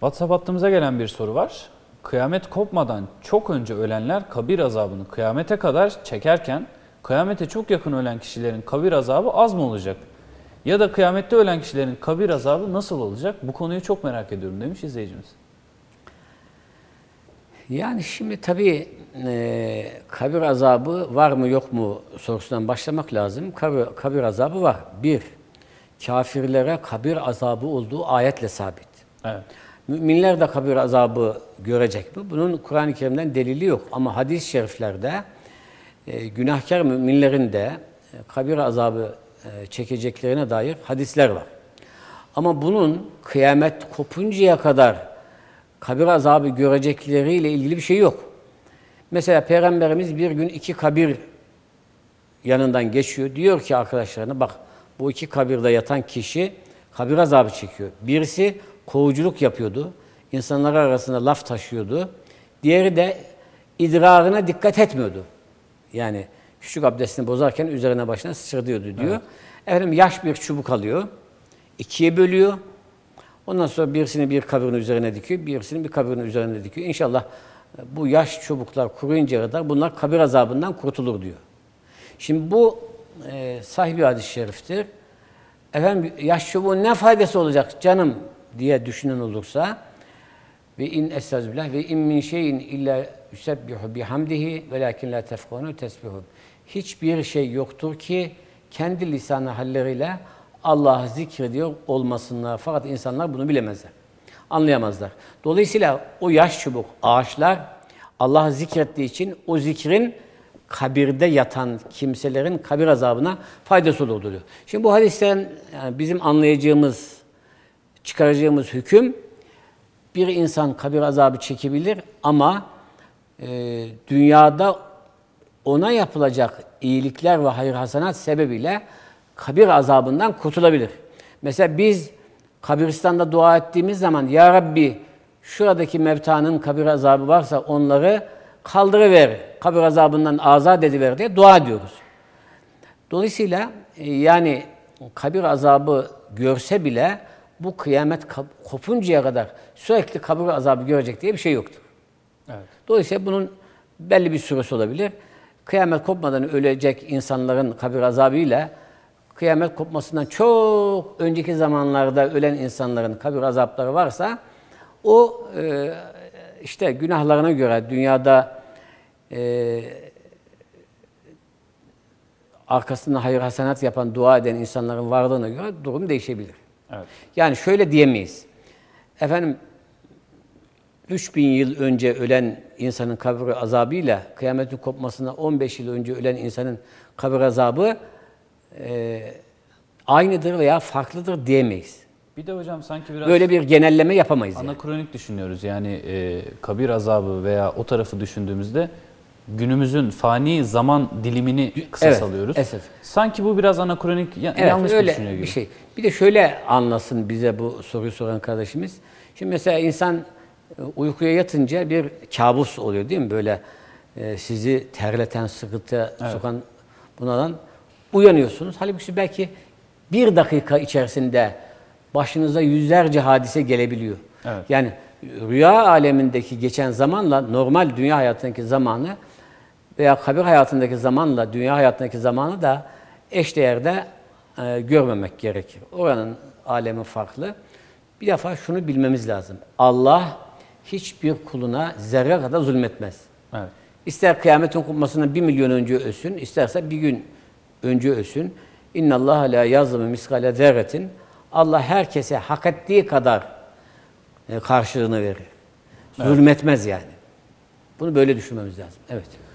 WhatsApp hattımıza gelen bir soru var. Kıyamet kopmadan çok önce ölenler kabir azabını kıyamete kadar çekerken kıyamete çok yakın ölen kişilerin kabir azabı az mı olacak? Ya da kıyamette ölen kişilerin kabir azabı nasıl olacak? Bu konuyu çok merak ediyorum demiş izleyicimiz. Yani şimdi tabii e, kabir azabı var mı yok mu sorusundan başlamak lazım. Kabir, kabir azabı var. Bir, kafirlere kabir azabı olduğu ayetle sabit. Evet. Müminler de kabir azabı görecek mi? Bunun Kur'an-ı Kerim'den delili yok. Ama hadis-i şeriflerde e, günahkar müminlerin de e, kabir azabı e, çekeceklerine dair hadisler var. Ama bunun kıyamet kopuncaya kadar kabir azabı görecekleriyle ilgili bir şey yok. Mesela Peygamberimiz bir gün iki kabir yanından geçiyor. Diyor ki arkadaşlarına bak bu iki kabirde yatan kişi kabir azabı çekiyor. Birisi kovuculuk yapıyordu. İnsanlar arasında laf taşıyordu. Diğeri de idrarına dikkat etmiyordu. Yani küçük abdestini bozarken üzerine başına sıçradıyordu diyor. Evet. Efendim yaş bir çubuk alıyor. ikiye bölüyor. Ondan sonra birisini bir kabirin üzerine dikiyor, birisini bir kabirin üzerine dikiyor. İnşallah e, bu yaş çubuklar kuruyuncaya kadar bunlar kabir azabından kurtulur diyor. Şimdi bu e, sahibi hadis-i şeriftir. Efendim yaş çubuğun ne faydası olacak canım diye düşünen olursa ve in estağfirullah ve in min şeyin illa yusebbihu bihamdihi velakin la tefkunu tesbihu. Hiçbir şey yoktur ki kendi lisanı halleriyle Allah'ı zikrediyor olmasınlar. Fakat insanlar bunu bilemezler. Anlayamazlar. Dolayısıyla o yaş çubuk, ağaçlar Allah'ı zikrettiği için o zikrin kabirde yatan kimselerin kabir azabına faydası olur diyor. Şimdi bu hadisten yani bizim anlayacağımız, çıkaracağımız hüküm bir insan kabir azabı çekebilir ama e, dünyada ona yapılacak iyilikler ve hayır hasenat sebebiyle kabir azabından kurtulabilir. Mesela biz kabiristanda dua ettiğimiz zaman Ya Rabbi şuradaki mevtanın kabir azabı varsa onları kaldırıver, kabir azabından azat ediver diye dua ediyoruz. Dolayısıyla e, yani kabir azabı görse bile bu kıyamet kopuncaya kadar sürekli kabir azabı görecek diye bir şey yoktur. Evet. Dolayısıyla bunun belli bir süresi olabilir. Kıyamet kopmadan ölecek insanların kabir azabıyla kıyamet kopmasından çok önceki zamanlarda ölen insanların kabir azapları varsa o e, işte günahlarına göre dünyada e, arkasında hayır hasenat yapan, dua eden insanların varlığına göre durum değişebilir. Evet. Yani şöyle diyemeyiz. Efendim 3000 yıl önce ölen insanın kabir azabıyla kıyametin kopmasına 15 yıl önce ölen insanın kabir azabı e, aynıdır veya farklıdır diyemeyiz. Bir de hocam sanki biraz böyle bir genelleme yapamayız. Anakronik yani. düşünüyoruz. Yani e, kabir azabı veya o tarafı düşündüğümüzde günümüzün fani zaman dilimini kısa evet, salıyoruz. Evet. Sanki bu biraz anakronik ya, evet, yanlış öyle düşünüyor gibi. Bir şey. Bir de şöyle anlasın bize bu soruyu soran kardeşimiz. Şimdi mesela insan e, uykuya yatınca bir kabus oluyor değil mi? Böyle e, sizi terleten, sıkıntı evet. sokan, bunadan uyanıyorsunuz. Halbuki belki bir dakika içerisinde başınıza yüzlerce hadise gelebiliyor. Evet. Yani rüya alemindeki geçen zamanla normal dünya hayatındaki zamanı veya kabir hayatındaki zamanla dünya hayatındaki zamanı da eşdeğerde e, görmemek gerekir. Oranın alemi farklı. Bir defa şunu bilmemiz lazım. Allah hiçbir kuluna zerre kadar zulmetmez. Evet. İster kıyametin kopmasından bir milyon önce ölsün, isterse bir gün önce ölsün. İnna Allah la yazlimu miskale zerretin. Allah herkese hak ettiği kadar e, karşılığını verir. Evet. Zulmetmez yani. Bunu böyle düşünmemiz lazım. Evet.